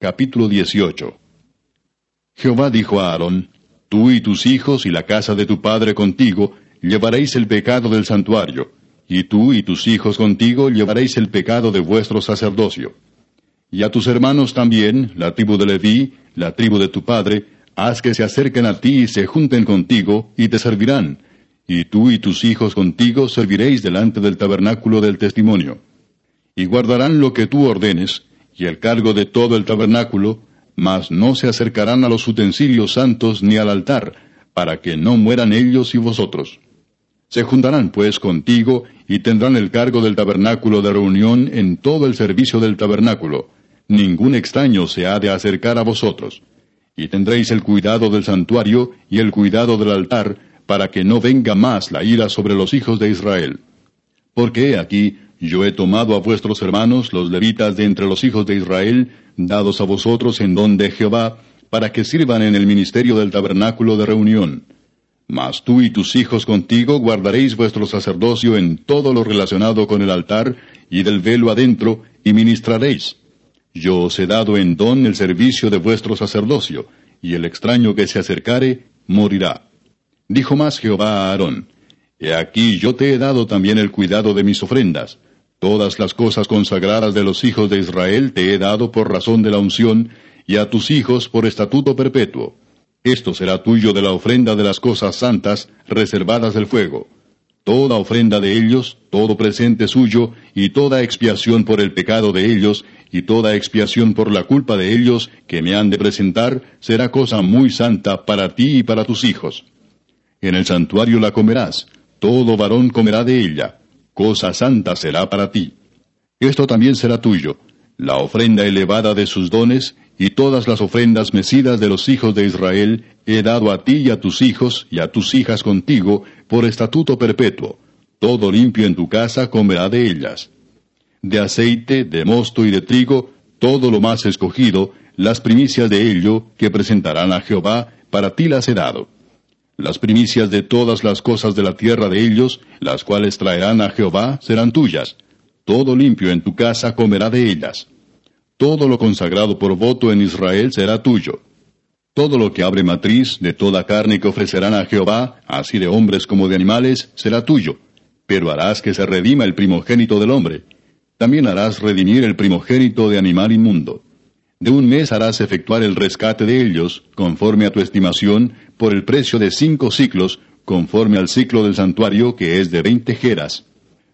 Capítulo 18 Jehová dijo a Aarón, Tú y tus hijos y la casa de tu padre contigo llevaréis el pecado del santuario, y tú y tus hijos contigo llevaréis el pecado de vuestro sacerdocio. Y a tus hermanos también, la tribu de Leví, la tribu de tu padre, haz que se acerquen a ti y se junten contigo, y te servirán, y tú y tus hijos contigo serviréis delante del tabernáculo del testimonio. Y guardarán lo que tú ordenes, y el cargo de todo el tabernáculo, mas no se acercarán a los utensilios santos ni al altar, para que no mueran ellos y vosotros. Se juntarán pues contigo y tendrán el cargo del tabernáculo de reunión en todo el servicio del tabernáculo. Ningún extraño se ha de acercar a vosotros. Y tendréis el cuidado del santuario y el cuidado del altar, para que no venga más la ira sobre los hijos de Israel. Porque aquí yo he tomado a vuestros hermanos, los levitas de entre los hijos de Israel, dados a vosotros en don de Jehová, para que sirvan en el ministerio del tabernáculo de reunión. Mas tú y tus hijos contigo guardaréis vuestro sacerdocio en todo lo relacionado con el altar y del velo adentro, y ministraréis. Yo os he dado en don el servicio de vuestro sacerdocio, y el extraño que se acercare morirá. Dijo más Jehová a Aarón, He aquí yo te he dado también el cuidado de mis ofrendas, Todas las cosas consagradas de los hijos de Israel te he dado por razón de la unción, y a tus hijos por estatuto perpetuo. Esto será tuyo de la ofrenda de las cosas santas, reservadas del fuego. Toda ofrenda de ellos, todo presente suyo, y toda expiación por el pecado de ellos, y toda expiación por la culpa de ellos, que me han de presentar, será cosa muy santa para ti y para tus hijos. En el santuario la comerás, todo varón comerá de ella cosa santa será para ti. Esto también será tuyo, la ofrenda elevada de sus dones, y todas las ofrendas mecidas de los hijos de Israel he dado a ti y a tus hijos y a tus hijas contigo por estatuto perpetuo. Todo limpio en tu casa comerá de ellas. De aceite, de mosto y de trigo, todo lo más escogido, las primicias de ello que presentarán a Jehová, para ti las he dado las primicias de todas las cosas de la tierra de ellos, las cuales traerán a Jehová, serán tuyas. Todo limpio en tu casa comerá de ellas. Todo lo consagrado por voto en Israel será tuyo. Todo lo que abre matriz de toda carne que ofrecerán a Jehová, así de hombres como de animales, será tuyo. Pero harás que se redima el primogénito del hombre. También harás redimir el primogénito de animal inmundo. De un mes harás efectuar el rescate de ellos, conforme a tu estimación, por el precio de cinco ciclos, conforme al ciclo del santuario, que es de veinte jeras.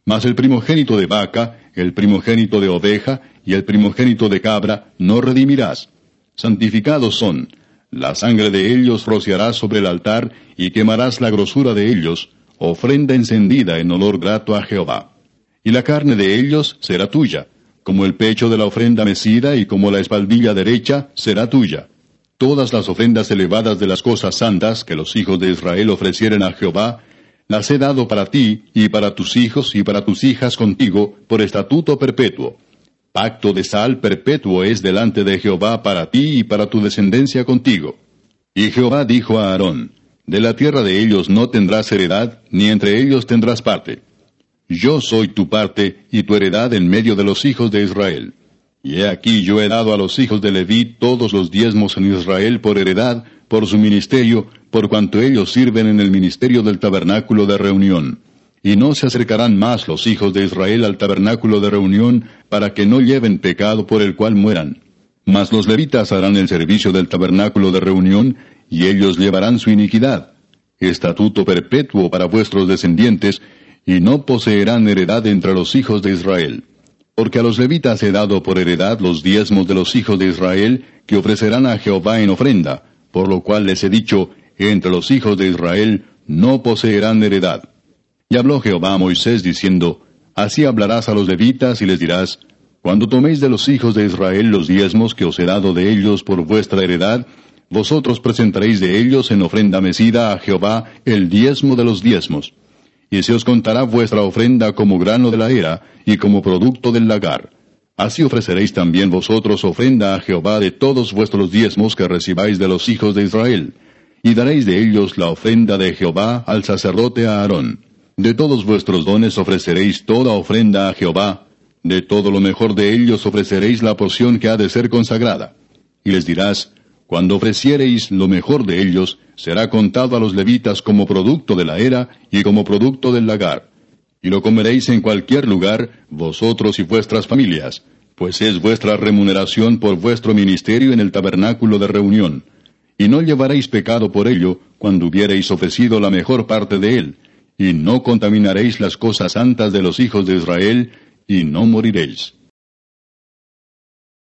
Mas el primogénito de vaca, el primogénito de oveja y el primogénito de cabra no redimirás. Santificados son. La sangre de ellos rociarás sobre el altar y quemarás la grosura de ellos, ofrenda encendida en olor grato a Jehová. Y la carne de ellos será tuya como el pecho de la ofrenda mecida y como la espaldilla derecha, será tuya. Todas las ofrendas elevadas de las cosas santas que los hijos de Israel ofrecieren a Jehová, las he dado para ti y para tus hijos y para tus hijas contigo por estatuto perpetuo. Pacto de sal perpetuo es delante de Jehová para ti y para tu descendencia contigo. Y Jehová dijo a Aarón, De la tierra de ellos no tendrás heredad, ni entre ellos tendrás parte yo soy tu parte y tu heredad en medio de los hijos de Israel. Y he aquí yo he dado a los hijos de Leví todos los diezmos en Israel por heredad, por su ministerio, por cuanto ellos sirven en el ministerio del tabernáculo de reunión. Y no se acercarán más los hijos de Israel al tabernáculo de reunión para que no lleven pecado por el cual mueran. Mas los levitas harán el servicio del tabernáculo de reunión, y ellos llevarán su iniquidad. Estatuto perpetuo para vuestros descendientes, y no poseerán heredad entre los hijos de Israel. Porque a los levitas he dado por heredad los diezmos de los hijos de Israel, que ofrecerán a Jehová en ofrenda, por lo cual les he dicho, entre los hijos de Israel no poseerán heredad. Y habló Jehová a Moisés diciendo, Así hablarás a los levitas y les dirás, Cuando toméis de los hijos de Israel los diezmos que os he dado de ellos por vuestra heredad, vosotros presentaréis de ellos en ofrenda mecida a Jehová el diezmo de los diezmos y se os contará vuestra ofrenda como grano de la era y como producto del lagar. Así ofreceréis también vosotros ofrenda a Jehová de todos vuestros diezmos que recibáis de los hijos de Israel, y daréis de ellos la ofrenda de Jehová al sacerdote Aarón. De todos vuestros dones ofreceréis toda ofrenda a Jehová, de todo lo mejor de ellos ofreceréis la porción que ha de ser consagrada. y les dirás, Cuando ofreciereis lo mejor de ellos, será contado a los levitas como producto de la era y como producto del lagar. Y lo comeréis en cualquier lugar, vosotros y vuestras familias, pues es vuestra remuneración por vuestro ministerio en el tabernáculo de reunión. Y no llevaréis pecado por ello cuando hubiereis ofrecido la mejor parte de él, y no contaminaréis las cosas santas de los hijos de Israel, y no moriréis.